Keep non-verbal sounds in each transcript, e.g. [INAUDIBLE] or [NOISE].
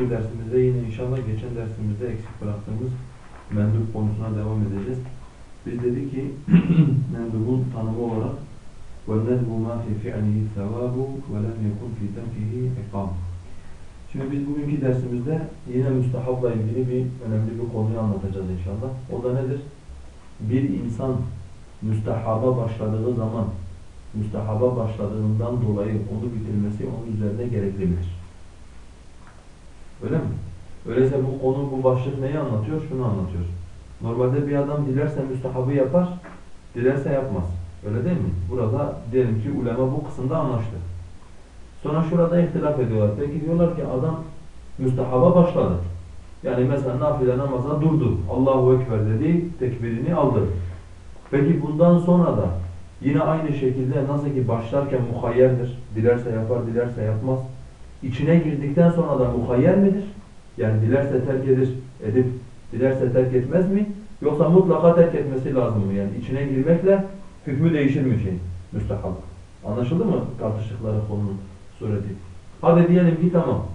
Bu dersimizde yine inşallah geçen dersimizde eksik bıraktığımız mendup konusuna devam edeceğiz. Biz dedik ki [CLEARS THROAT] mendubun tanımı olarak وَالنَّدْبُ مَا فِي فِعْلِهِ ثَوَابُ وَلَمْ يَكُنْ فِي تَرْكِهِ اِقَامُ Şimdi biz bugünkü dersimizde yine müstehapla ilgili bir önemli bir konuyu anlatacağız inşallah. O da nedir? Bir insan müstehaba başladığı zaman müstehaba başladığından dolayı onu bitirmesi onun üzerine gerekli midir? Öyle mi? Öyleyse bu konu, bu başlık neyi anlatıyor? Şunu anlatıyor. Normalde bir adam dilerse müstehabı yapar, dilerse yapmaz. Öyle değil mi? Burada diyelim ki ulema bu kısımda anlaştı. Sonra şurada ihtilaf ediyorlar. Peki diyorlar ki adam müstehaba başladı. Yani mesela nafile namaza durdu. Allahu Ekber dedi, tekbirini aldı. Peki bundan sonra da yine aynı şekilde nasıl ki başlarken muhayyerdir. Dilerse yapar, dilerse yapmaz. İçine girdikten sonra da muhayyer midir? Yani dilerse terk edir, edip dilerse terk etmez mi? Yoksa mutlaka terk etmesi lazım mı? Yani içine girmekle hükmü değişir mi şey? Müstehab. Anlaşıldı mı tartıştıkları konunun sureti? Hadi diyelim ki tamam.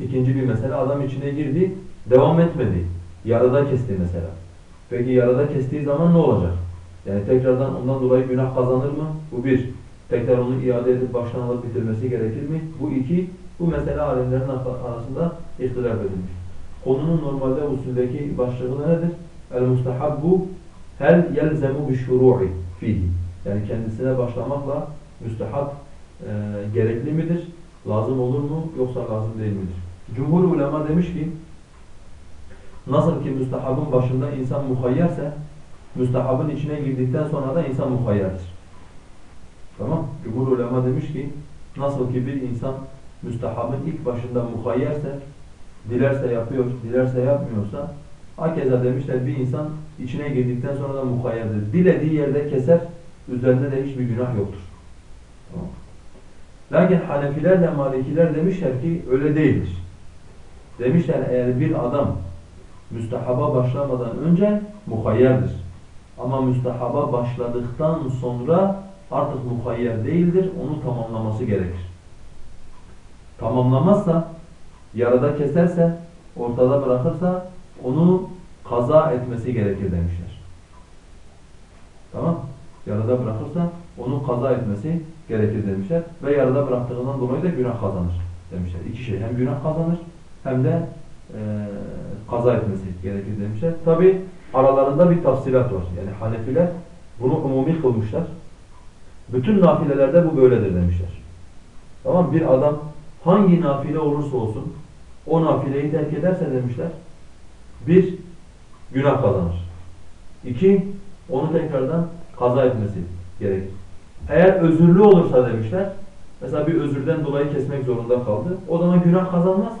İkinci bir mesele adam içine girdi, devam etmedi. Yarıda kesti mesela. Peki yarıda kestiği zaman ne olacak? Yani tekrardan ondan dolayı günah kazanır mı? Bu bir. Tekrar onu iade edip baştan alıp bitirmesi gerekir mi? Bu iki. Bu mesele alimlerin arasında ihtilaf edilmiş. Konunun normalde usuldeki başlığı nedir? El-mustahabbu hel yelzemu bişşuru'i fihi. Yani kendisine başlamakla müstehab e, gerekli midir? Lazım olur mu? Yoksa lazım değil midir? Cumhur ulema demiş ki nasıl ki müstehabın başında insan muhayyerse müstehabın içine girdikten sonra da insan muhayyerdir. Tamam? Cumhur ulema demiş ki nasıl ki bir insan müstehabın ilk başında muhayyerse dilerse yapıyor, dilerse yapmıyorsa hakeza demişler bir insan içine girdikten sonra da muhayyerdir. Dilediği yerde keser, üzerinde de hiçbir günah yoktur. Tamam. Lakin Hanefilerle Malikiler demişler ki öyle değildir. Demişler eğer bir adam müstehaba başlamadan önce muhayyerdir. Ama müstehaba başladıktan sonra artık muhayyer değildir. Onu tamamlaması gerekir. Tamamlamazsa, yarıda keserse, ortada bırakırsa onu kaza etmesi gerekir demişler. Tamam? Yarıda bırakırsa onu kaza etmesi gerekir demişler. Ve yarıda bıraktığından dolayı da günah kazanır demişler. İki şey. Hem günah kazanır hem de e, kaza etmesi gerekir demişler. Tabi aralarında bir tafsilat var. Yani Hanefiler bunu umumi kılmışlar. Bütün nafilelerde bu böyledir demişler. Tamam Bir adam hangi nafile olursa olsun o nafileyi terk ederse demişler bir, günah kazanır. İki, onu tekrardan kaza etmesi gerekir. Eğer özürlü olursa demişler, mesela bir özürden dolayı kesmek zorunda kaldı. O zaman günah kazanmaz.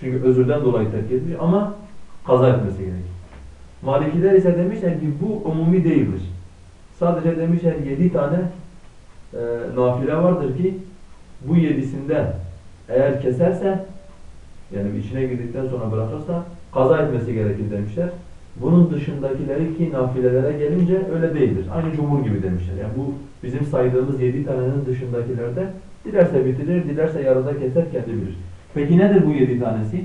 Çünkü özürden dolayı terk etmiş ama kaza etmesi gerekir. Malikiler ise demişler ki bu umumi değildir. Sadece demişler yedi tane e, nafile vardır ki bu yedisinden eğer keserse yani içine girdikten sonra bırakırsa kaza etmesi gerekir demişler. Bunun dışındakileri ki nafilelere gelince öyle değildir. Aynı cumhur gibi demişler. Yani bu bizim saydığımız yedi tanenin dışındakilerde dilerse bitirir, dilerse yarıda keser kendi bilir. Peki nedir bu yedi tanesi?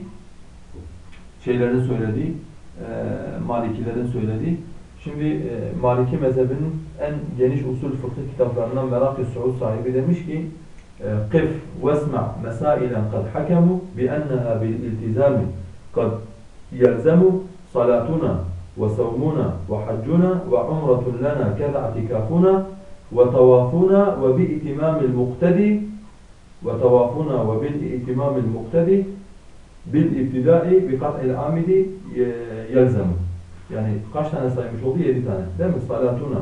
Şeylerin söylediği, e, Malikilerin söylediği. Şimdi e, Maliki mezhebinin en geniş usul fıkıh kitaplarından Merak-ı sahibi demiş ki قف واسمع مسائلا قد حكموا بأنها بالالتزام قد يلزم صلاتنا وصومنا وحجنا وعمرة لنا كذا اعتكافنا وطوافنا وبإتمام المقتدي وطوافنا وبالإتمام المقتدي بالابتداء بقطع العامد يلزم Yani kaç tane saymış oldu? Yedi tane. Değil mi? Salatuna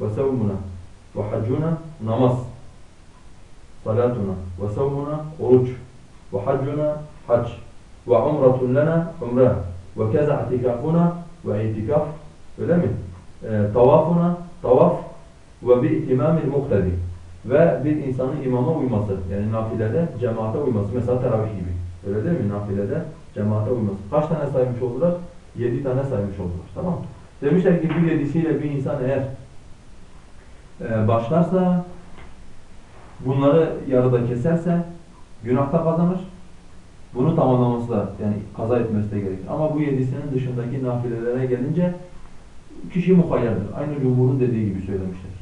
ve sevmuna ve haccuna namaz. Salatuna ve sevmuna oruç ve haccuna hac ve umratun lena umre ve keza itikafuna ve itikaf öyle mi? E, tavafuna tavaf ve bir itimamil muktedi ve bir insanın imama uyması yani nafilede cemaate uyması mesela teravih gibi. Öyle değil mi? Nafilede cemaate uyması. Kaç tane saymış oldular? Yedi tane saymış oldular. Tamam? Demişler ki bir yedisiyle bir insan eğer e, başlarsa bunları yarıda keserse günahta kazanır. Bunu tamamlaması da yani kaza etmesi de gerekir. Ama bu yedisinin dışındaki nafilelere gelince kişi muhayyerdir. Aynı cumhurun dediği gibi söylemişler.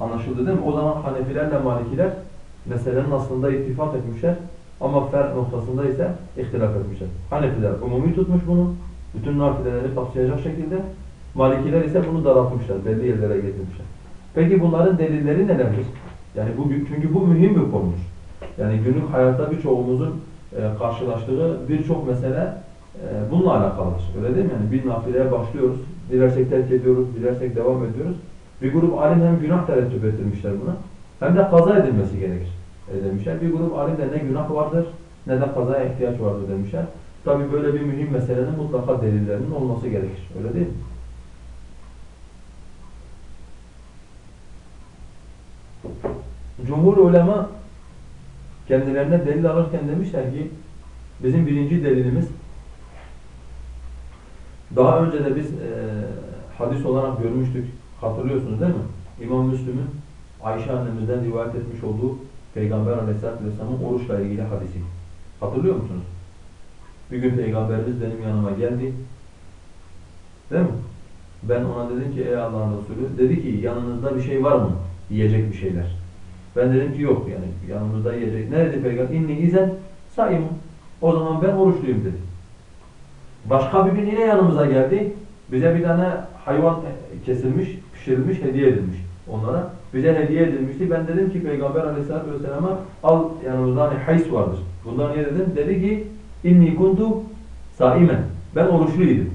Anlaşıldı değil mi? O zaman Hanefilerle Malikiler meselenin aslında ittifak etmişler. Ama fer noktasında ise ihtilaf etmişler. Hanefiler umumi tutmuş bunu. Bütün nafileleri kapsayacak şekilde. Malikiler ise bunu daraltmışlar. Belli yerlere getirmişler. Peki bunların delilleri nelerdir? Yani bu çünkü bu mühim bir konudur. Yani günlük hayatta birçoğumuzun e, karşılaştığı birçok mesele e, bununla alakalıdır. Öyle değil mi? Yani bir nafileye başlıyoruz, dilersek terk ediyoruz, dilersek devam ediyoruz. Bir grup alim hem günah terettüp ettirmişler buna, hem de kaza edilmesi gerekir e, demişler. Bir grup alim de ne günah vardır, ne de kazaya ihtiyaç vardır demişler. Tabi böyle bir mühim meselenin mutlaka delillerinin olması gerekir. Öyle değil mi? Cumhur ulema kendilerine delil alırken demişler ki bizim birinci delilimiz daha önce de biz e, hadis olarak görmüştük. Hatırlıyorsunuz değil mi? İmam Müslüm'ün Ayşe annemizden rivayet etmiş olduğu Peygamber Aleyhisselatü Vesselam'ın oruçla ilgili hadisi. Hatırlıyor musunuz? Bir gün Peygamberimiz benim yanıma geldi. Değil mi? Ben ona dedim ki ey Allah'ın Resulü, dedi ki yanınızda bir şey var mı? Yiyecek bir şeyler. Ben dedim ki yok yani yanımızda yiyecek. Ne dedi Peygamber? İnni izen saimum. O zaman ben oruçluyum dedi. Başka bir gün yine yanımıza geldi. Bize bir tane hayvan kesilmiş, pişirilmiş, hediye edilmiş onlara. Bize hediye edilmişti. Ben dedim ki Peygamber aleyhissalatü vesselama al yanımızda hani hays vardır. Bundan niye dedim? Dedi ki inni kuntu saimen. Ben oruçluydum.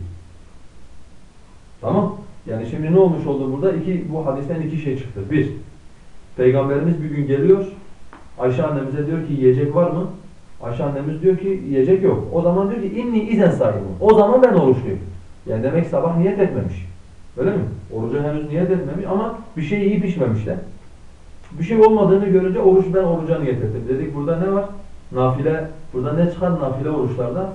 Tamam. Yani şimdi ne olmuş oldu burada? İki, bu hadisten iki şey çıktı. Bir, Peygamberimiz bir gün geliyor. Ayşe annemize diyor ki yiyecek var mı? Ayşe annemiz diyor ki yiyecek yok. O zaman diyor ki inni izen sahibi. O zaman ben oruçluyum. Yani demek sabah niyet etmemiş. Öyle mi? Oruca henüz niyet etmemiş ama bir şey iyi pişmemişler. Bir şey olmadığını görünce oruç ben oruca niyet ettim. Dedik burada ne var? Nafile, burada ne çıkar nafile oruçlarda?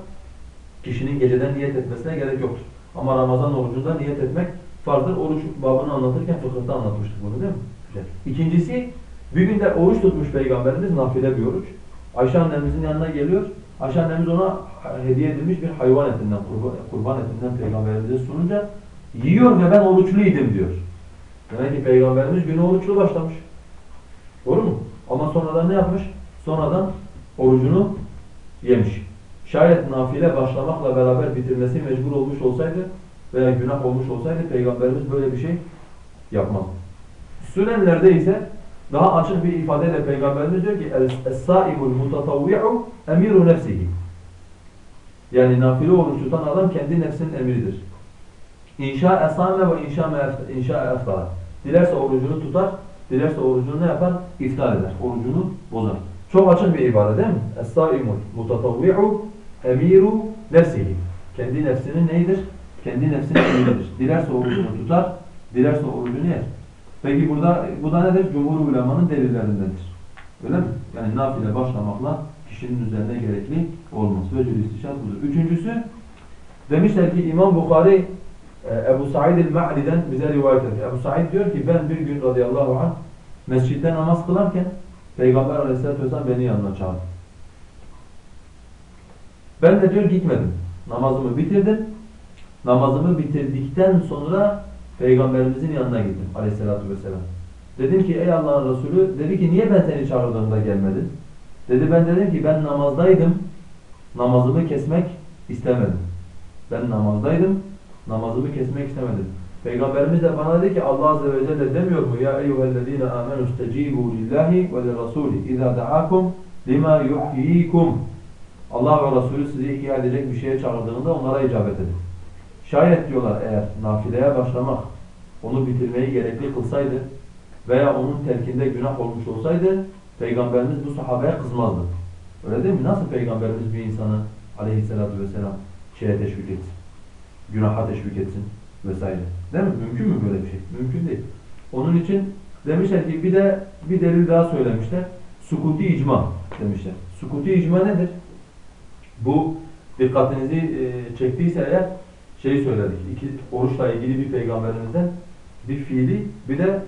Kişinin geceden niyet etmesine gerek yoktur. Ama Ramazan orucunda niyet etmek farzdır. Oruç babını anlatırken fıkıhta anlatmıştık bunu değil mi? İkincisi, bir günde oruç tutmuş Peygamberimiz nafile bir oruç. Ayşe annemizin yanına geliyor. Ayşe annemiz ona hediye edilmiş bir hayvan etinden, kurban, kurban etinden Peygamberimize sununca yiyor ve ben oruçluydum diyor. Demek ki Peygamberimiz günü oruçlu başlamış. Doğru mu? Ama sonradan ne yapmış? Sonradan orucunu yemiş. Şayet nafile başlamakla beraber bitirmesi mecbur olmuş olsaydı veya günah olmuş olsaydı Peygamberimiz böyle bir şey yapmaz. Sünenlerde ise daha açık bir ifadeyle Peygamberimiz diyor ki Es-saimul mutatavvi'u emiru nefsihi Yani nafile oruç tutan adam kendi nefsinin emiridir. İnşa esame ve inşa inşa eftara. Dilerse orucunu tutar, dilerse orucunu ne yapar? İftar eder. Orucunu bozar. Çok açık bir ibare değil mi? Es-saimul mutatavvi'u emiru nefsihi. Kendi nefsinin neydir? Kendi nefsinin emiridir. Dilerse orucunu tutar, dilerse orucunu yer. Peki burada bu da nedir? Cumhur ulemanın delillerindendir. Öyle mi? Yani nafile başlamakla kişinin üzerine gerekli olmaz. Vecül istişat budur. Üçüncüsü demişler ki İmam Bukhari e, Ebu Said el-Ma'li'den bize rivayet ediyor. Ebu Said diyor ki ben bir gün radıyallahu anh mescitte namaz kılarken Peygamber aleyhissalatü vesselam beni yanına çağırdı. Ben de diyor gitmedim. Namazımı bitirdim. Namazımı bitirdikten sonra Peygamberimizin yanına gittim aleyhissalatü vesselam. Dedim ki ey Allah'ın Resulü, dedi ki niye ben seni çağırdığımda gelmedin? Dedi ben dedim ki ben namazdaydım, namazımı kesmek istemedim. Ben namazdaydım, namazımı kesmek istemedim. Peygamberimiz de bana dedi ki Allah Azze ve Celle demiyor mu? Ya eyyühellezine amenu stecibu lillahi ve lirrasuli izâ da'akum lima yuhyikum. Allah ve Resulü sizi ihya edecek bir şeye çağırdığında onlara icabet edin. Şayet diyorlar eğer nafileye başlamak onu bitirmeyi gerekli kılsaydı veya onun terkinde günah olmuş olsaydı Peygamberimiz bu sahabeye kızmazdı. Öyle değil mi? Nasıl Peygamberimiz bir insanı aleyhissalatü vesselam şeye teşvik etsin? Günaha teşvik etsin vesaire. Değil mi? Mümkün mü böyle bir şey? Mümkün değil. Onun için demişler ki bir de bir delil daha söylemişler. Sukuti icma demişler. Sukuti icma nedir? Bu dikkatinizi çektiyse eğer şeyi söyledik. İki, oruçla ilgili bir peygamberimizden bir fiili bir de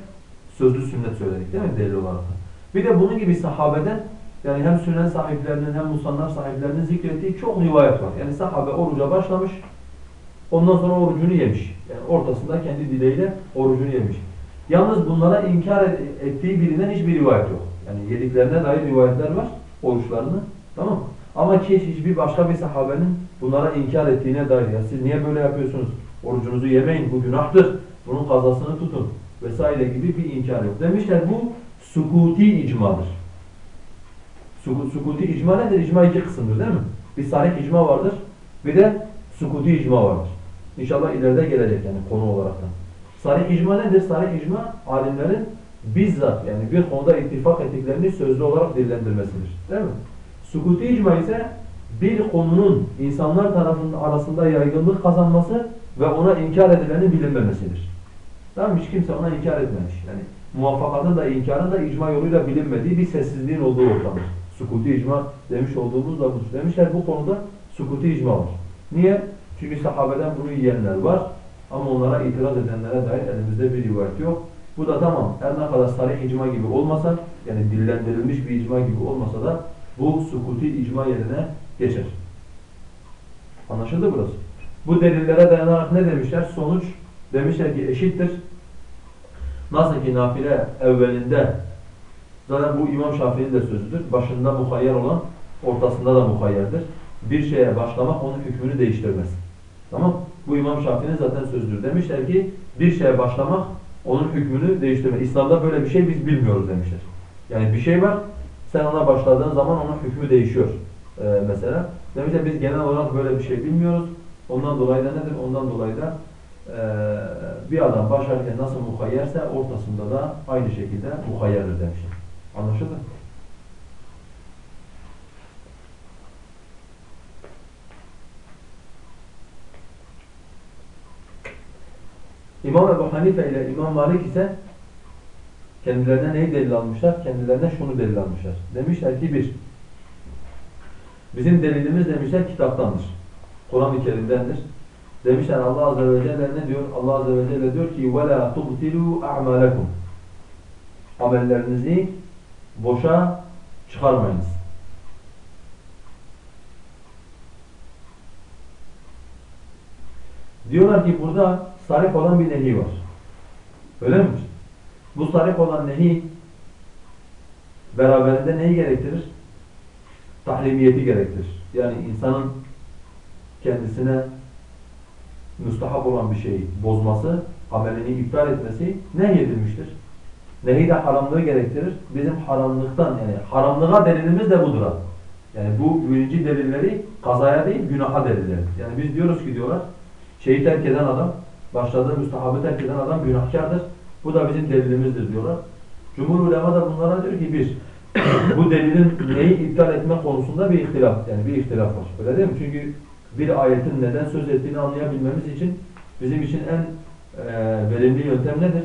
sözlü sünnet söyledik değil mi delil olarak da. Bir de bunun gibi sahabeden yani hem sünnet sahiplerinin hem musannaf sahiplerinin zikrettiği çok rivayet var. Yani sahabe oruca başlamış ondan sonra orucunu yemiş. Yani ortasında kendi dileğiyle orucunu yemiş. Yalnız bunlara inkar et- ettiği bilinen hiçbir rivayet yok. Yani yediklerine dair rivayetler var oruçlarını. Tamam? Ama hiç hiçbir başka bir sahabenin bunlara inkar ettiğine dair ya siz niye böyle yapıyorsunuz? Orucunuzu yemeyin bu günahtır. Bunun kazasını tutun vesaire gibi bir inkar yok. Demişler bu sukuti icmadır. Suku- Sukuti icma nedir? İcma iki kısımdır değil mi? Bir sarih icma vardır. Bir de sukuti icma vardır. İnşallah ileride gelecek yani konu olarak da. Sarih icma nedir? Sarih icma alimlerin bizzat yani bir konuda ittifak ettiklerini sözlü olarak dillendirmesidir. Değil mi? Sukuti icma ise bir konunun insanlar tarafından arasında yaygınlık kazanması ve ona inkar edilenin bilinmemesidir. Tamam? Hiç kimse ona inkar etmemiş. Yani muvaffakatın da inkarın da icma yoluyla bilinmediği bir sessizliğin olduğu ortamdır. Sukuti icma demiş olduğumuz da budur. Demişler bu konuda sukuti icma var. Niye? Çünkü sahabeden bunu yiyenler var ama onlara itiraz edenlere dair elimizde bir rivayet yok. Bu da tamam her ne kadar sarih icma gibi olmasa yani dillendirilmiş bir icma gibi olmasa da bu sukuti icma yerine geçer. Anlaşıldı burası? Bu delillere dayanarak ne demişler? Sonuç demişler ki eşittir. Nasıl ki nafile evvelinde zaten bu İmam Şafii'nin de sözüdür. Başında muhayyer olan ortasında da muhayyerdir. Bir şeye başlamak onun hükmünü değiştirmez. Tamam? Bu İmam Şafii'nin zaten sözüdür. Demişler ki bir şeye başlamak onun hükmünü değiştirmez. İslam'da böyle bir şey biz bilmiyoruz demişler. Yani bir şey var sen ona başladığın zaman onun hükmü değişiyor ee, mesela. Demişler biz genel olarak böyle bir şey bilmiyoruz. Ondan dolayı da nedir? Ondan dolayı da bir adam başlarken nasıl muhayyerse ortasında da aynı şekilde muhayyerdir demişler. Anlaşıldı? mı? İmam Ebu Hanife ile İmam Malik ise kendilerine neyi delil almışlar? Kendilerine şunu delil almışlar. Demişler ki bir, bizim delilimiz demişler kitaptandır. Kur'an-ı Kerim'dendir. Demişler Allah Azze ve Celle ne diyor? Allah Azze ve Celle diyor ki وَلَا تُبْتِلُوا أَعْمَالَكُمْ Amellerinizi boşa çıkarmayınız. Diyorlar ki burada sarif olan bir nehi var. Öyle mi? Bu sarif olan nehi beraberinde neyi gerektirir? Tahrimiyeti gerektirir. Yani insanın kendisine müstahap olan bir şeyi bozması, amelini iptal etmesi nehyedilmiştir. Nehi de haramlığı gerektirir. Bizim haramlıktan yani haramlığa delilimiz de budur. Yani bu birinci delilleri kazaya değil günaha delilleri. Yani biz diyoruz ki diyorlar şeyi terk eden adam, başladığı müstahabı terk eden adam günahkardır. Bu da bizim delilimizdir diyorlar. Cumhur ulema da bunlara diyor ki bir, [COUGHS] bu delilin neyi iptal etme konusunda bir ihtilaf, yani bir ihtilaf var. Öyle değil mi? Çünkü bir ayetin neden söz ettiğini anlayabilmemiz için bizim için en e, verimli yöntem nedir?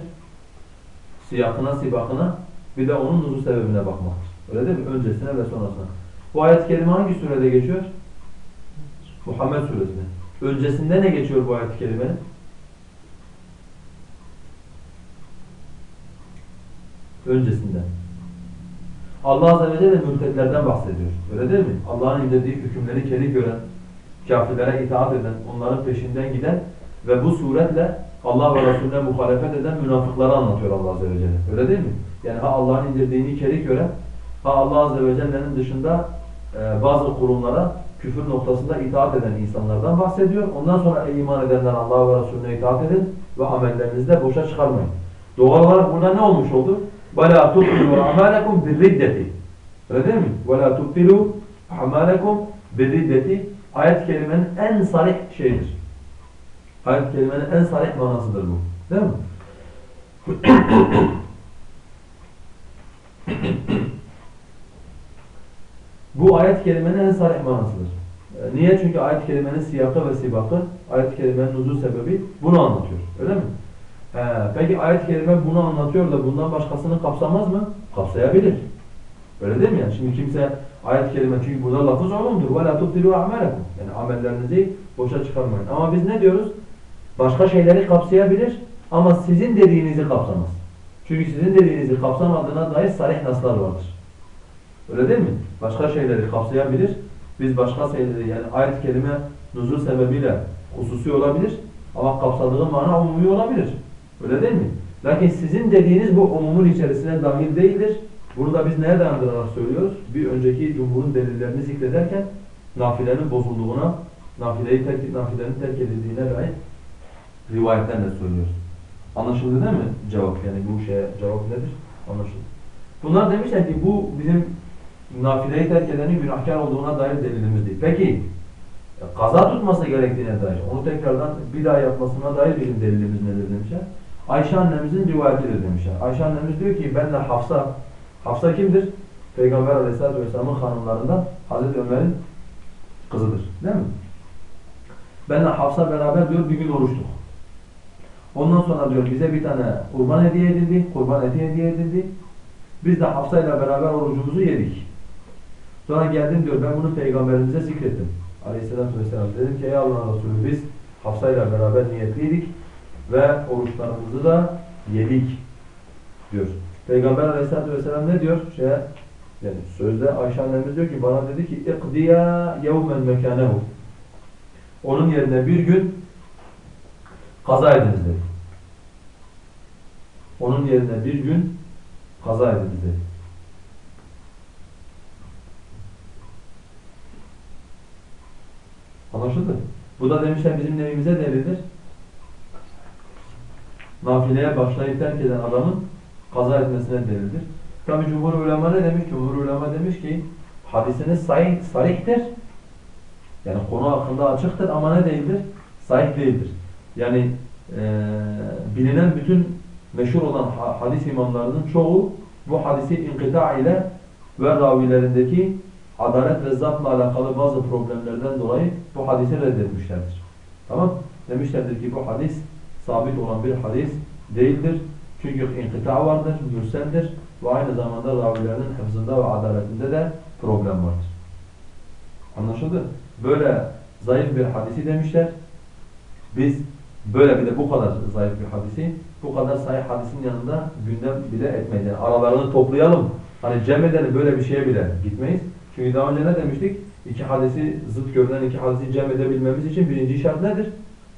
Siyakına, sibakına bir de onun nuzul sebebine bakmaktır. Öyle değil mi? Öncesine ve sonrasına. Bu ayet-i kerime hangi surede geçiyor? Muhammed suresinde. Öncesinde ne geçiyor bu ayet-i? Öncesinde. Allah Azze ve Celle mürtetlerden bahsediyor. Öyle değil mi? Allah'ın indirdiği hükümleri kerih gören, kafirlere itaat eden, onların peşinden giden ve bu suretle Allah ve Resulüne muhalefet eden münafıkları anlatıyor Allah Azze ve Celle. Öyle değil mi? Yani ha Allah'ın indirdiğini kerih gören, ha Allah Azze ve Celle'nin dışında e, bazı kurumlara küfür noktasında itaat eden insanlardan bahsediyor. Ondan sonra ey iman edenler Allah'a ve Resulüne itaat edin ve amellerinizi de boşa çıkarmayın. Doğal olarak burada ne olmuş oldu? وَلَا تُبْتِلُوا عَمَالَكُمْ بِالرِّدَّةِ Öyle değil mi? وَلَا تُبْتِلُوا عَمَالَكُمْ بِالرِّدَّةِ Ayet-i kerimenin en sarih şeyidir. Ayet-i kerimenin en sarih manasıdır bu. Değil mi? Bu ayet-i kerimenin en sarih manasıdır. E, Niye? Çünkü ayet-i kerimenin siyakı ve sibakı, ayet-i kerimenin nuzul sebebi bunu anlatıyor. Öyle mi? He, peki ayet-i kerime bunu anlatıyor da bundan başkasını kapsamaz mı? Kapsayabilir. Öyle değil mi yani? Şimdi kimse ayet kelime çünkü burada lafız umumdur. La tubtilu a'malakum. Yani amellerinizi boşa çıkarmayın. Ama biz ne diyoruz? Başka şeyleri kapsayabilir ama sizin dediğinizi kapsamaz. Çünkü sizin dediğinizi kapsamadığına dair sarih naslar vardır. Öyle değil mi? Başka şeyleri kapsayabilir. Biz başka şeyleri yani ayet kelime nuzul sebebiyle hususi olabilir ama kapsadığı mana umumi olabilir. Öyle değil mi? Lakin sizin dediğiniz bu umumun içerisine dahil değildir. Bunu da biz neye dayandırarak söylüyoruz? Bir önceki cumhurun delillerini zikrederken nafilenin bozulduğuna, nafileyi terk, nafilenin terk edildiğine dair rivayetlerle söylüyoruz. Anlaşıldı değil mi cevap? Yani bu şeye cevap nedir? Anlaşıldı. Bunlar demişler ki bu bizim nafileyi terk edenin günahkar olduğuna dair delilimiz değil. Peki kaza tutması gerektiğine dair, onu tekrardan bir daha yapmasına dair bizim delilimiz nedir demişler. Ayşe annemizin rivayetidir demişler. Ayşe annemiz diyor ki ben de Hafsa, Hafsa kimdir? Peygamber aleyhissalatü vesselamın hanımlarından Hazreti Ömer'in kızıdır. Değil mi? Ben de Hafsa beraber diyor bir gün oruçtuk. Ondan sonra diyor bize bir tane kurban hediye edildi, kurban eti hediye edildi. Biz de Hafsa ile beraber orucumuzu yedik. Sonra geldim diyor ben bunu peygamberimize zikrettim. Aleyhisselatü vesselam dedim ki ey Allah'ın Resulü biz Hafsa ile beraber niyetliydik ve oruçlarımızı da yedik diyor. Peygamber Aleyhisselatü vesselam ne diyor? Şey, yani sözde Ayşe annemiz diyor ki bana dedi ki اِقْدِيَا يَوْمًا مَكَانَهُ Onun yerine bir gün kaza ediniz dedi. Onun yerine bir gün kaza ediniz dedi. Anlaşıldı? Bu da demişler bizim neyimize delildir. Nafileye başlayıp terk eden adamın kaza etmesine delildir. Tabi Cumhur Ulema ne demiş? Cumhur Ulema demiş ki hadisiniz sahih, sarihtir. Yani konu hakkında açıktır ama ne değildir? Sahih değildir. Yani e, bilinen bütün meşhur olan hadis imamlarının çoğu bu hadisi inkıta ile ve ravilerindeki adalet ve zatla alakalı bazı problemlerden dolayı bu hadisi reddetmişlerdir. Tamam? Demişlerdir ki bu hadis sabit olan bir hadis değildir. Çünkü inkıta vardır, mürseldir ve aynı zamanda ravilerinin hıfzında ve adaletinde de problem vardır. Anlaşıldı? Böyle zayıf bir hadisi demişler. Biz böyle bir de bu kadar zayıf bir hadisi, bu kadar sahih hadisin yanında gündem bile etmeyiz. Yani aralarını toplayalım. Hani cem edelim böyle bir şeye bile gitmeyiz. Çünkü daha önce ne demiştik? İki hadisi, zıt görünen iki hadisi cem edebilmemiz için birinci şart nedir?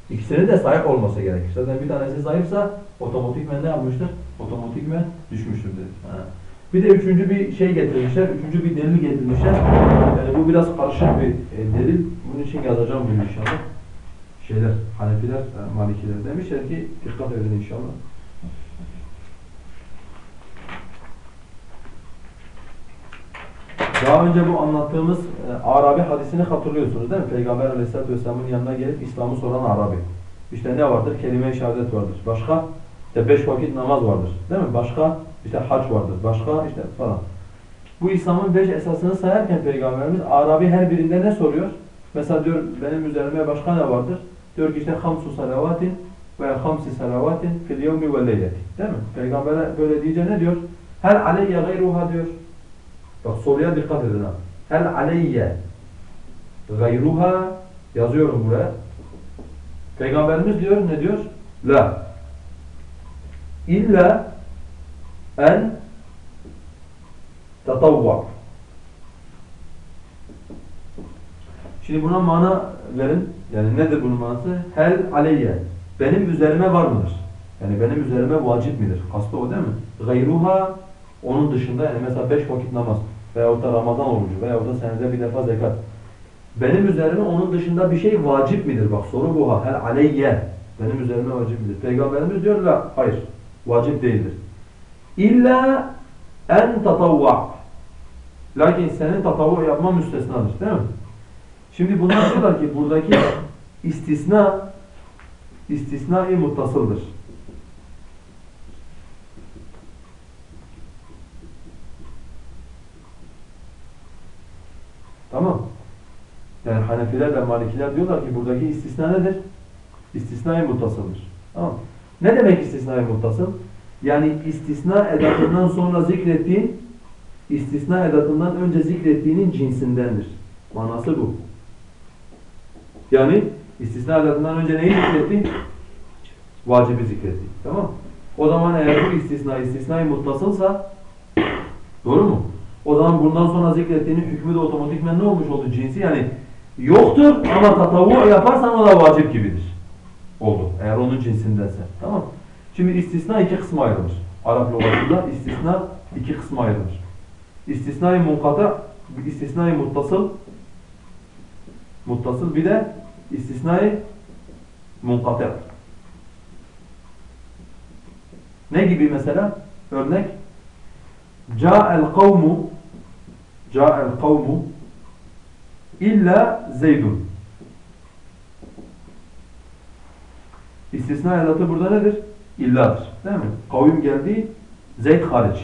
İkisinin de sahip olması gerekir. Zaten bir tanesi zayıfsa otomatikmen ne yapmıştır? Otomatikmen düşmüştür dedik. Ha. Bir de üçüncü bir şey getirmişler, üçüncü bir delil getirmişler. Yani bu biraz karışık bir e, delil. Bunun için yazacağım bunu inşallah. Şeyler, Hanefiler, e, Malikiler demişler ki dikkat edin inşallah. Daha önce bu anlattığımız e, Arabi hadisini hatırlıyorsunuz değil mi? Peygamber Aleyhisselatü Vesselam'ın yanına gelip İslam'ı soran Arabi. İşte ne vardır? Kelime-i şehadet vardır. Başka? İşte beş vakit namaz vardır. Değil mi? Başka? İşte hac vardır. Başka? işte falan. Bu İslam'ın beş esasını sayarken Peygamberimiz Arabi her birinde ne soruyor? Mesela diyor benim üzerime başka ne vardır? Diyor ki işte hamsu salavatin veya hamsi salavatin fil yevmi ve leyleti. Değil mi? Peygamber'e böyle deyince ne diyor? Her aleyye gayruha diyor. Bak soruya dikkat edin ha. Hel aleyye gayruha yazıyorum buraya. Peygamberimiz diyor ne diyor? La. İlla en tatavva. Şimdi buna mana verin. Yani nedir bunun manası? Hel aleyye. Benim üzerime var mıdır? Yani benim üzerime vacip midir? Kastı o değil mi? Gayruha onun dışında yani mesela beş vakit namaz veyahut da Ramazan orucu veyahut da senede bir defa zekat. Benim üzerime onun dışında bir şey vacip midir? Bak soru bu ha. Hel aleyye. Benim üzerime vacip midir? Peygamberimiz diyor la hayır. Vacip değildir. İlla en tatavva. Lakin senin tatavvu yapma müstesnadır değil mi? Şimdi bunlar diyorlar ki buradaki istisna istisna-i muttasıldır. Tamam. Yani Hanefiler ve Malikiler diyorlar ki buradaki istisna nedir? İstisna-i muttasıldır. Tamam. Ne demek istisna-i muttasıl? Yani istisna edatından sonra zikrettiğin istisna edatından önce zikrettiğinin cinsindendir. Manası bu. Yani istisna edatından önce neyi zikretti? Vacibi zikretti. Tamam? O zaman eğer bu istisna istisnai muttasılsa doğru mu? O zaman bundan sonra zikrettiğinin hükmü de otomatikmen ne olmuş oldu? Cinsi yani yoktur ama tatavu yaparsan o da vacip gibidir. Oldu. Eğer onun cinsindense. Tamam Şimdi istisna iki kısma ayrılır. Arap lügatında istisna iki kısma ayrılır. İstisnai munkata, istisnai muttasıl, muttasıl bir de istisnai munkata. Ne gibi mesela? Örnek Ca'el kavmu Ca'el kavmu illa Zeydun İstisna edatı burada nedir? İlladır. Değil mi? Kavim geldi, Zeyd hariç.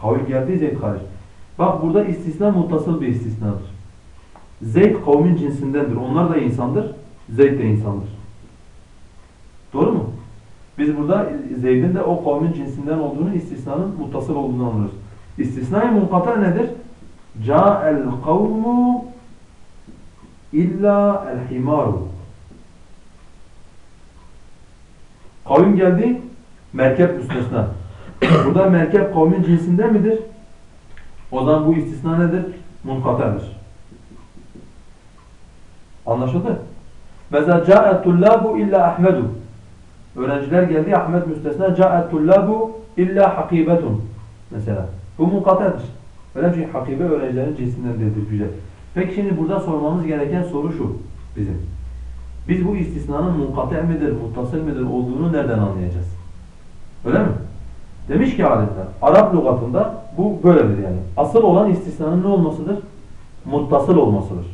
Kavim geldi, Zeyd hariç. Bak burada istisna muttasıl bir istisnadır. Zeyd kavmin cinsindendir. Onlar da insandır. Zeyd de insandır. Doğru mu? Biz burada Zeyd'in de o kavmin cinsinden olduğunu, istisnanın muttasıl olduğunu anlıyoruz. İstisna-i munkata nedir? Ca'el kavmu illa el himaru. Kavim geldi, merkep müstesna. Burada merkep kavmin cinsinden midir? O zaman bu istisna nedir? Munkatadır. Anlaşıldı? Mesela ca'et tullabu illa Ahmedu. Öğrenciler geldi, Ahmet müstesna. Ca'et tullabu illa hakibetun. Mesela. Bu munkatadır. Öyle şey, hakibe öğrencilerin cinsinden cinsindendir. Güzel. Peki şimdi burada sormamız gereken soru şu bizim. Biz bu istisnanın munkate midir, muttasıl midir olduğunu nereden anlayacağız? Öyle mi? Demiş ki aletler, Arap lügatında bu böyledir yani. Asıl olan istisnanın ne olmasıdır? Muttasıl olmasıdır.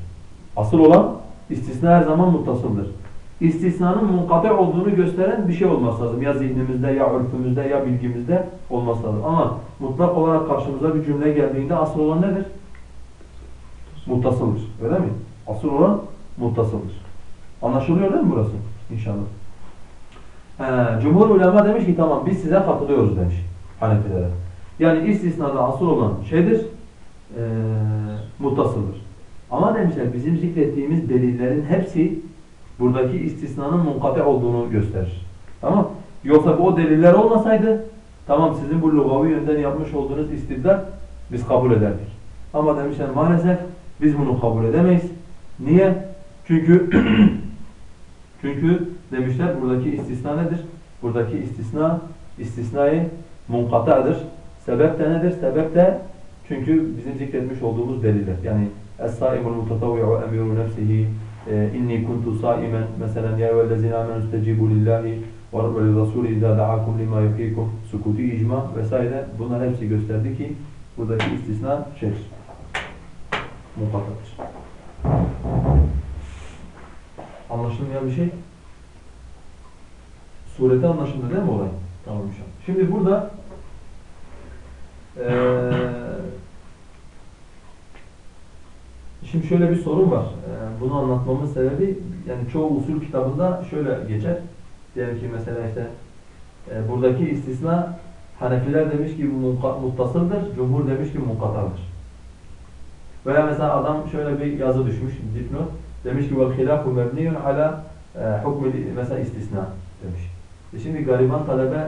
Asıl olan istisna her zaman muttasıldır. İstisnanın munkate olduğunu gösteren bir şey olması lazım. Ya zihnimizde, ya örfümüzde, ya bilgimizde olması lazım. Ama mutlak olarak karşımıza bir cümle geldiğinde asıl olan nedir? Muttasıldır. Öyle mi? Asıl olan muttasıldır. Anlaşılıyor değil mi burası? İnşallah. He, Cumhur ulema demiş ki tamam biz size katılıyoruz demiş Hanefilere. Yani istisnada asıl olan şeydir, e, muttasıldır. Ama demişler bizim zikrettiğimiz delillerin hepsi buradaki istisnanın munkate olduğunu gösterir. Tamam Yoksa bu o deliller olmasaydı tamam sizin bu lugavi yönden yapmış olduğunuz istidlal biz kabul ederdik. Ama demişler maalesef biz bunu kabul edemeyiz. Niye? Çünkü [CLEARS THROAT] Çünkü demişler buradaki istisna nedir? Buradaki istisna istisnai munkatadır. Sebep de nedir? Sebep de çünkü bizim zikretmiş olduğumuz deliller. Yani Es-saimul mutatavvi'u emiru nefsihi inni kuntu saimen mesela ya vellezine amenu istecibu lillahi ve rasulü izâ da'akum lima yuhikum sukuti icma vesaire bunlar hepsi gösterdi ki buradaki istisna şeydir. Munkatadır. Anlaşılmayan bir şey. Sureti anlaşıldı değil mi olay? Tamam inşallah. Şimdi burada ee, şimdi şöyle bir sorun var. Ee, bunu anlatmamın sebebi yani çoğu usul kitabında şöyle geçer. Diyelim ki mesela işte e, buradaki istisna Hanefiler demiş ki muttasıldır, Cumhur demiş ki munkatardır. Veya mesela adam şöyle bir yazı düşmüş, dipnot. Demiş ki mebniyun ala e, hukmi mesela istisna demiş. E şimdi gariban talebe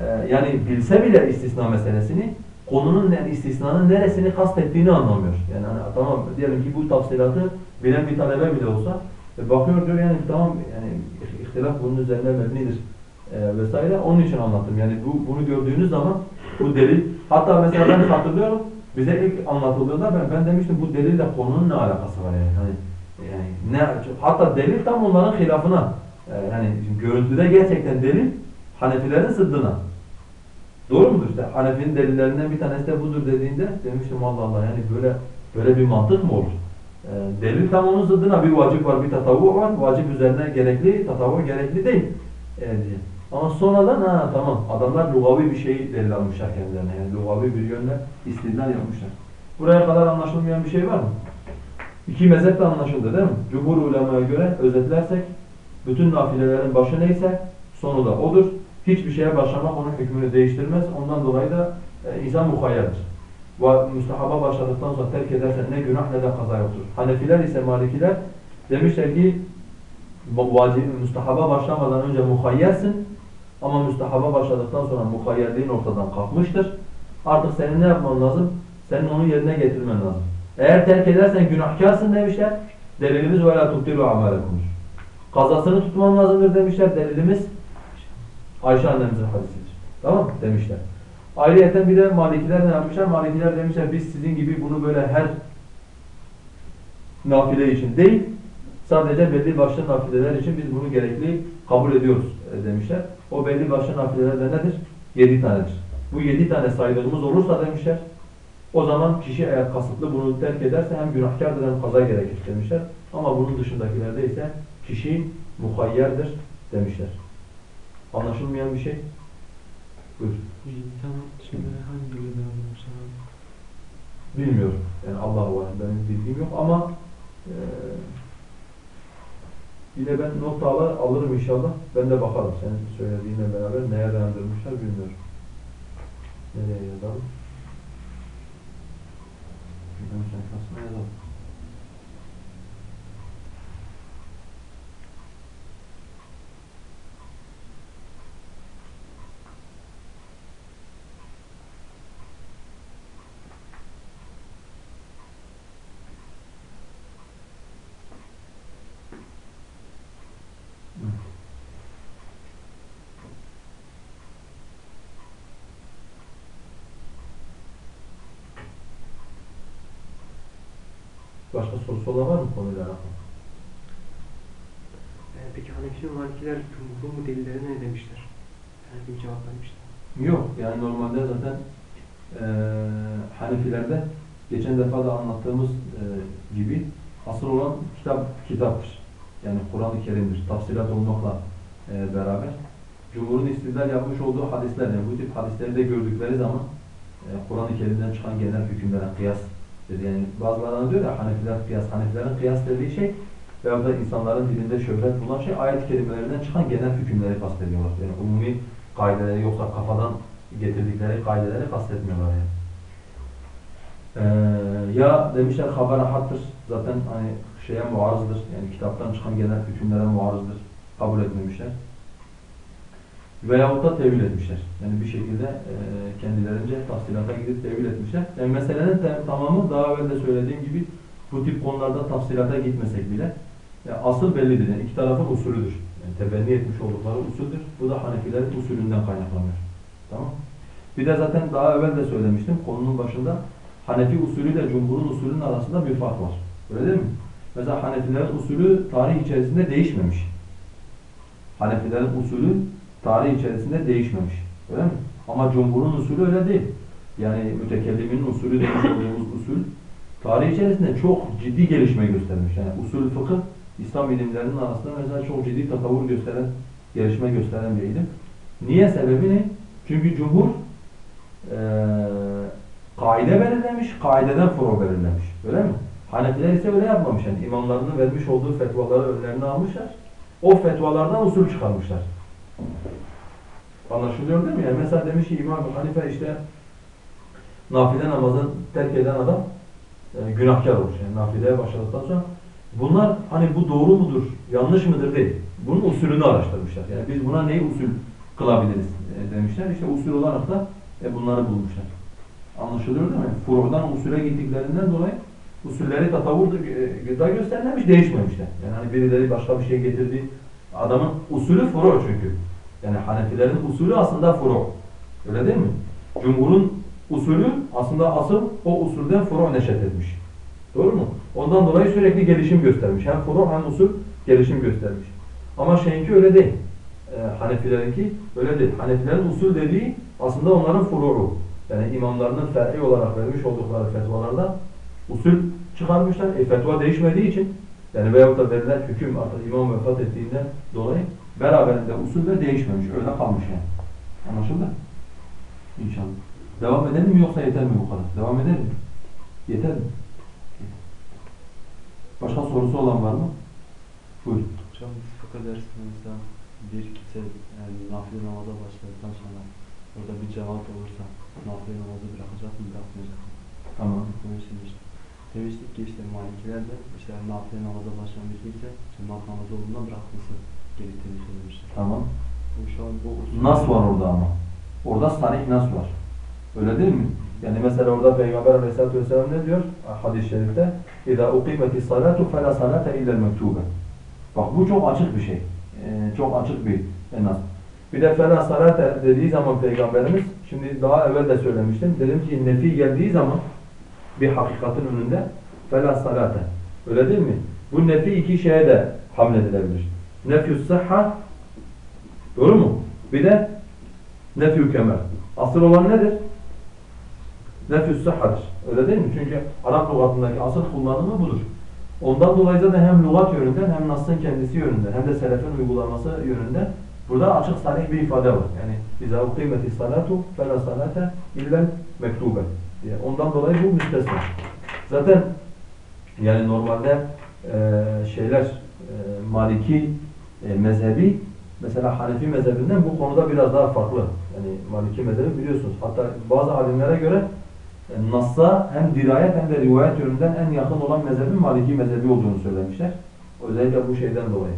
e, yani bilse bile istisna meselesini konunun yani istisnanın neresini kastettiğini anlamıyor. Yani hani, tamam diyelim ki bu tafsilatı bilen bir talebe bile olsa e, bakıyor diyor yani tamam yani ihtilaf bunun üzerine mebnidir e, vesaire. Onun için anlattım. Yani bu bunu gördüğünüz zaman bu delil hatta mesela ben hatırlıyorum bize ilk anlatıldığında ben ben demiştim bu delille konunun ne alakası var yani. Hani yani ne hatta delil tam onların hilafına. Yani görüntüde gerçekten delil Hanefilerin zıddına. Doğru mudur işte? Hanefi'nin delillerinden bir tanesi de budur dediğinde demiştim Allah Allah yani böyle böyle bir mantık mı olur? Ee, delil tam onun zıddına bir vacip var, bir tatavu var. Vacip üzerine gerekli, tatavu gerekli değil. Ee, Ama sonradan ha tamam adamlar lugavi bir şey delil almışlar kendilerine. Yani lugavi bir yönle istidlal yapmışlar. Buraya kadar anlaşılmayan bir şey var mı? İki mezhep de anlaşıldı değil mi? Cumhur ulemaya göre özetlersek bütün nafilelerin başı neyse sonu da odur Hiçbir şeye başlamak onun hükmünü değiştirmez. Ondan dolayı da e, insan muhayyerdir. va- müstehaba başladıktan sonra terk edersen ne günah ne de kaza yoktur. Hanefiler ise Malikiler demişler ki bu vacip, müstehaba başlamadan önce muhayyersin ama müstehaba başladıktan sonra muhayyerliğin ortadan kalkmıştır. Artık senin ne yapman lazım? Senin onu yerine getirmen lazım. Eğer terk edersen günahkarsın demişler. Delilimiz وَلَا تُبْتِلُوا عَمَالَكُم'dur. Kazasını tutman lazımdır demişler. Delilimiz Ayşe annemizin hadisidir. Tamam? Demişler. Ayrıyeten bir de Malikiler ne yapmışlar? Malikiler demişler biz sizin gibi bunu böyle her nafile için değil, sadece belli başlı nafileler için biz bunu gerekli kabul ediyoruz e, demişler. O belli başlı nafileler de nedir? Yedi tanedir. Bu yedi tane saydığımız olursa demişler, o zaman kişi eğer kasıtlı bunu terk ederse hem günahkardır hem kaza gerekir demişler. Ama bunun dışındakilerde ise kişi muhayyerdir demişler. Anlaşılmayan bir şey? Buyur. Tamam. Şimdi hangi bölümde? Bilmiyorum. Yani Allah var. Benim bilgim yok ama e, yine ben not alır, alırım inşallah. Ben de bakarım. Senin söylediğinle beraber neye dayandırmışlar bilmiyorum. Nereye yazalım? Ön sayfasına yazalım. Başka sorusu olan var mı konuyla alakalı? Ee, peki Hanefi Malikiler cumhurun bu delillerine ne demişler? Yani bir cevap vermişler. Yok. Yani normalde zaten eee Hanefilerde geçen defa da anlattığımız eee, gibi asıl olan kitap kitaptır. Yani Kur'an-ı Kerim'dir. Tafsilat olmakla eee, beraber. Cumhurun istidlal yapmış olduğu hadisler, yani bu tip hadisleri de gördükleri zaman eee, Kur'an-ı Kerim'den çıkan genel hükümlere kıyas yani bazıları diyor ya Hanefiler kıyas, Hanefilerin kıyas dediği şey veyahut da insanların dilinde şöhret bulan şey ayet kelimelerinden çıkan genel hükümleri kastediyorlar. Yani umumi kaideleri yoksa kafadan getirdikleri kaideleri kastetmiyorlar yani. Ee, ya demişler haber hattır zaten hani şeye muarızdır yani kitaptan çıkan genel hükümlere muarızdır kabul etmemişler. Veyahut da tevil etmişler. Yani bir şekilde e, kendilerince tafsilata gidip tevil etmişler. Yani meselenin tamamı daha evvel de söylediğim gibi bu tip konularda tafsilata gitmesek bile ya asıl bellidir. Yani iki tarafın usulüdür. Yani tebenni etmiş oldukları usuldür. Bu da Hanefilerin usulünden kaynaklanıyor. Tamam Bir de zaten daha evvel de söylemiştim konunun başında Hanefi usulü ile Cumhur'un usulünün arasında bir fark var. Öyle değil mi? Mesela Hanefilerin usulü tarih içerisinde değişmemiş. Hanefilerin usulü tarih içerisinde değişmemiş. Öyle mi? Ama Cumhur'un usulü öyle değil. Yani mütekellimin usulü demiş olduğumuz usul tarih içerisinde çok ciddi gelişme göstermiş. Yani usul fıkıh İslam ilimlerinin arasında mesela çok ciddi tatavvur gösteren, gelişme gösteren bir ilim. Niye? Sebebi ne? Çünkü cumhur eee kaide belirlemiş, kaideden furu belirlemiş. Öyle mi? Hanefiler ise öyle yapmamış. Yani imamlarının vermiş olduğu fetvaları önlerine almışlar. O fetvalardan usul çıkarmışlar. Anlaşılıyor değil mi? Yani mesela demiş ki İmam Hanife işte nafile namazın terk eden adam e, günahkar olur. Yani nafileye başladıktan sonra bunlar hani bu doğru mudur, yanlış mıdır değil. Bunun usulünü araştırmışlar. Yani biz buna neyi usul kılabiliriz e, demişler. İşte usul olarak da e, bunları bulmuşlar. Anlaşılıyor değil mi? Furu'dan usule gittiklerinden dolayı usulleri tatavvur e, da göstermemiş, değişmemişler. Yani hani birileri başka bir şey getirdi. Adamın usulü furu çünkü. Yani Hanefilerin usulü aslında furu. Öyle değil mi? Cumhurun usulü aslında asıl o usulden furu neşet etmiş. Doğru mu? Ondan dolayı sürekli gelişim göstermiş. Hem furu hem usul gelişim göstermiş. Ama şeyinki öyle değil. Ee, Hanefilerinki öyle değil. Hanefilerin usul dediği aslında onların furu'u. Yani imamlarının fer'i olarak vermiş oldukları fetvalarda usul çıkarmışlar. E, fetva değişmediği için yani veyahut da verilen hüküm artık imam vefat ettiğinden dolayı beraberinde usul de değişmemiş. Öyle kalmış yani. Anlaşıldı? İnşallah. Devam edelim mi yoksa yeter mi bu kadar? Devam edelim mi? Yeter mi? Başka sorusu olan var mı? Buyur. Hocam fıkıh mesela bir kimse yani nafile namaza başladıktan sonra orada bir cevap olursa nafile namazı bırakacak mı bırakmayacak mı? Tamam. Konuştuk işte Demiştik ki işte Malikiler de işte nafile namaza başlayan birisi ise cemaat namazı olduğunda bırakması gerektiğini söylemişler. Tamam. Bu şu an bu usul. Nas var orada ama. Orada sarih nas var. Öyle değil mi? Yani mesela orada Peygamber Aleyhisselatü Vesselam ne diyor? Hadis-i şerifte اِذَا اُقِيمَتِ الصَّلَاتُ فَلَا صَلَاةَ اِلَّا الْمَكْتُوبَ Bak bu çok açık bir şey. Ee, çok açık bir nas. Bir de fela salate dediği zaman Peygamberimiz, şimdi daha evvel de söylemiştim, dedim ki nefi geldiği zaman bir hakikatin önünde fela salate. Öyle değil mi? Bu nefi iki şeye de hamledilebilir. Nefyü sıhha Doğru mu? Bir de nefyü kemer. Asıl olan nedir? Nefyü sıhhadır. Öyle değil mi? Çünkü Arap lügatındaki asıl kullanımı budur. Ondan dolayı zaten hem lügat yönünden hem Nas'ın kendisi yönünden hem de selefin uygulaması yönünden burada açık sarih bir ifade var. Yani اِذَا اُقِيمَتِ الصَّلَاتُ فَلَا صَلَاةَ اِلَّا مَكْتُوبًا diye. Ondan dolayı bu müstesna. Zaten yani normalde e, şeyler e, Maliki e, mezhebi mesela Hanefi mezhebinden bu konuda biraz daha farklı. Yani Maliki mezhebi biliyorsunuz. Hatta bazı alimlere göre e, Nas'a hem dirayet hem de rivayet yönünden en yakın olan mezhebin Maliki mezhebi olduğunu söylemişler. Özellikle bu şeyden dolayı.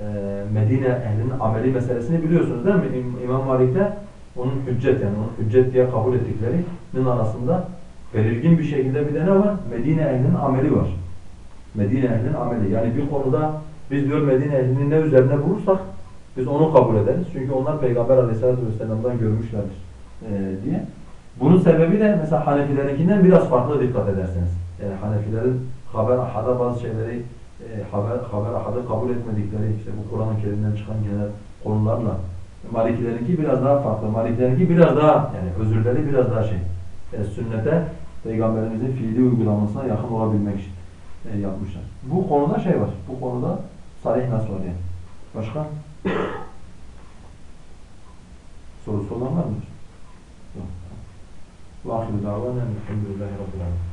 E, Medine ehlinin ameli meselesini biliyorsunuz değil mi? İm- İmam Malik'te onun hüccet yani onun hüccet diye kabul ettiklerinin arasında belirgin bir şekilde bir de ne var? Medine ehlinin ameli var. Medine ehlinin ameli. Yani bir konuda biz diyor Medine ehlini ne üzerine bulursak biz onu kabul ederiz. Çünkü onlar Peygamber Aleyhisselatü Vesselam'dan görmüşlerdir e, diye. Bunun sebebi de mesela Hanefilerinkinden biraz farklı dikkat ederseniz. Yani Hanefilerin haber ahada bazı şeyleri e, haber, haber ahadı kabul etmedikleri işte bu Kur'an-ı Kerim'den çıkan genel konularla Malikilerinki biraz daha farklı. Malikilerinki biraz daha yani özürleri biraz daha şey. E, sünnete Peygamberimizin fiili uygulamasına yakın olabilmek için e, yapmışlar. Bu konuda şey var. Bu konuda sarih nas var yani. Başka? Sorusu olan var mı? Yok. Ve ahiru davana elhamdülillahi rabbil alemin.